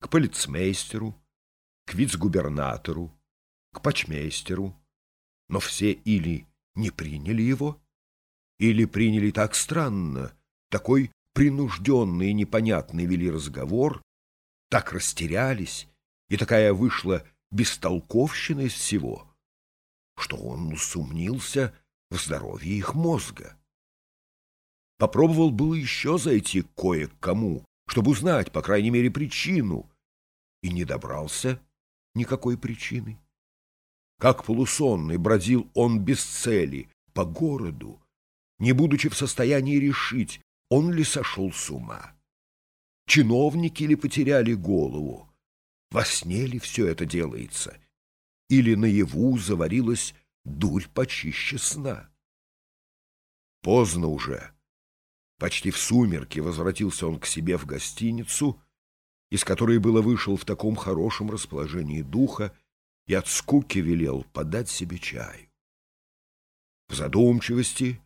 к полицмейстеру, к вице-губернатору, к почмейстеру, но все или не приняли его, или приняли так странно, такой принужденный и непонятный вели разговор, так растерялись, и такая вышла бестолковщина из всего, что он усомнился в здоровье их мозга. Попробовал было еще зайти кое к кому, чтобы узнать, по крайней мере, причину, и не добрался никакой причины. Как полусонный бродил он без цели по городу, не будучи в состоянии решить, он ли сошел с ума. Чиновники ли потеряли голову? Во сне ли все это делается? Или наяву заварилась дурь почище сна? Поздно уже. Почти в сумерки возвратился он к себе в гостиницу, из которой было вышел в таком хорошем расположении духа и от скуки велел подать себе чаю. В задумчивости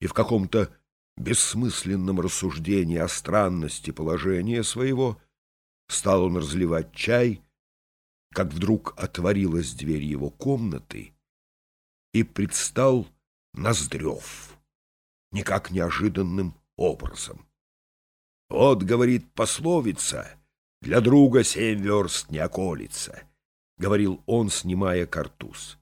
и в каком-то бессмысленном рассуждении о странности положения своего стал он разливать чай, как вдруг отворилась дверь его комнаты и предстал Ноздрев, никак неожиданным образом. «Вот, — говорит пословица, — для друга семь верст не околится», — говорил он, снимая картуз.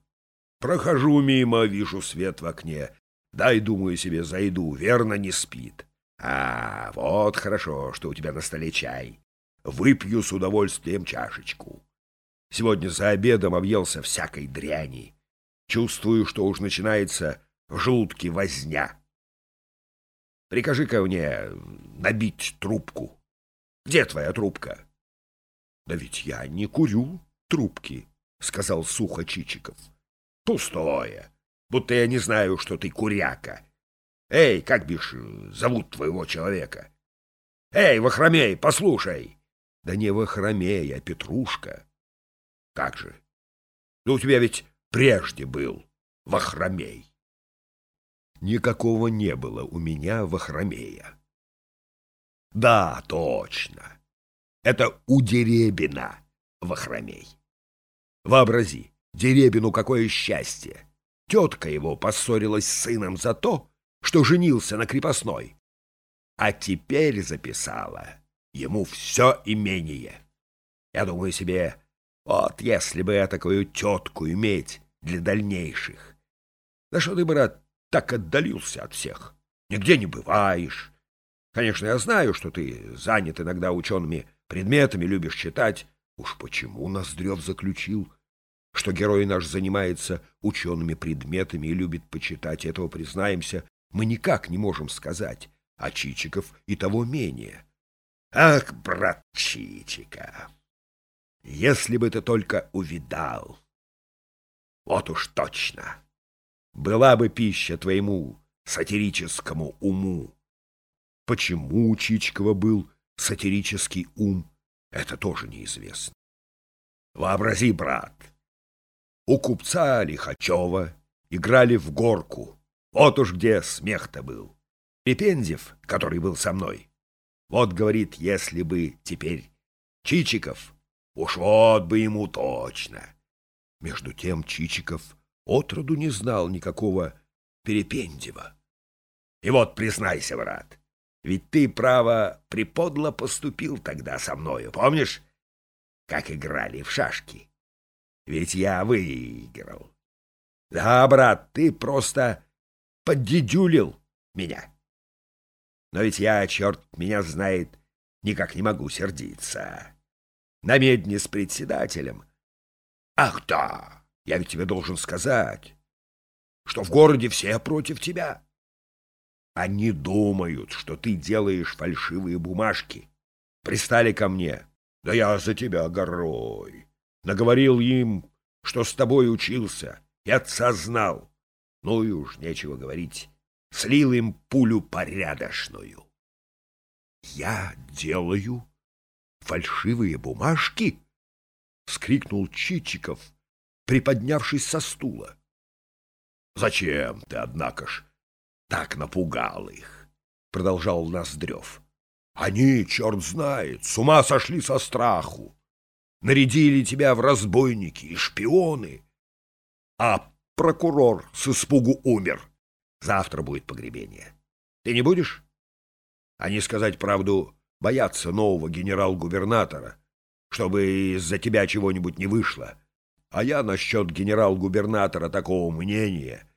«Прохожу мимо, вижу свет в окне. Дай, думаю себе, зайду, верно, не спит. А, вот хорошо, что у тебя на столе чай. Выпью с удовольствием чашечку. Сегодня за обедом объелся всякой дряни. Чувствую, что уж начинается в желудке возня. Прикажи-ка мне набить трубку. Где твоя трубка? — Да ведь я не курю трубки, — сказал сухо Чичиков. — Пустое. Будто я не знаю, что ты куряка. Эй, как бишь зовут твоего человека? Эй, Вахромей, послушай! Да не Вахромей, а Петрушка. Как же? Да у тебя ведь прежде был Вахромей. Никакого не было у меня Вахромея. Да, точно. Это у Деребина Вахромей. Вообрази, Деребину какое счастье! Тетка его поссорилась с сыном за то, что женился на крепостной. А теперь записала ему все имение. Я думаю себе, вот если бы я такую тетку иметь для дальнейших. Да что ты, брат, так отдалился от всех? Нигде не бываешь. Конечно, я знаю, что ты занят иногда учеными предметами, любишь читать. Уж почему Ноздрев заключил, что герой наш занимается учеными предметами и любит почитать, этого, признаемся, мы никак не можем сказать, а Чичиков и того менее. Ах, брат Чичика, если бы ты только увидал! Вот уж точно! Была бы пища твоему сатирическому уму. Почему у Чичикова был сатирический ум, это тоже неизвестно. Вообрази, брат, у купца Лихачева играли в горку. Вот уж где смех-то был. Пепензев, который был со мной, вот, говорит, если бы теперь Чичиков, уж вот бы ему точно. Между тем Чичиков отроду не знал никакого Перепендева. И вот, признайся, брат, ведь ты, право, приподло поступил тогда со мною, помнишь, как играли в шашки? Ведь я выиграл. Да, брат, ты просто поддедюлил меня. Но ведь я, черт меня знает, никак не могу сердиться. На медне с председателем. Ах да, я ведь тебе должен сказать, что в городе все против тебя. Они думают, что ты делаешь фальшивые бумажки. Пристали ко мне. Да я за тебя горой наговорил им, что с тобой учился, и отца знал. Ну и уж нечего говорить, слил им пулю порядочную. «Я делаю фальшивые бумажки?» — вскрикнул Чичиков, приподнявшись со стула. «Зачем ты, однако ж, так напугал их?» — продолжал Ноздрев. Они, черт знает, с ума сошли со страху. Нарядили тебя в разбойники и шпионы. А прокурор с испугу умер. Завтра будет погребение. Ты не будешь? Они, сказать правду, боятся нового генерал-губернатора, чтобы из-за тебя чего-нибудь не вышло. А я насчет генерал-губернатора такого мнения,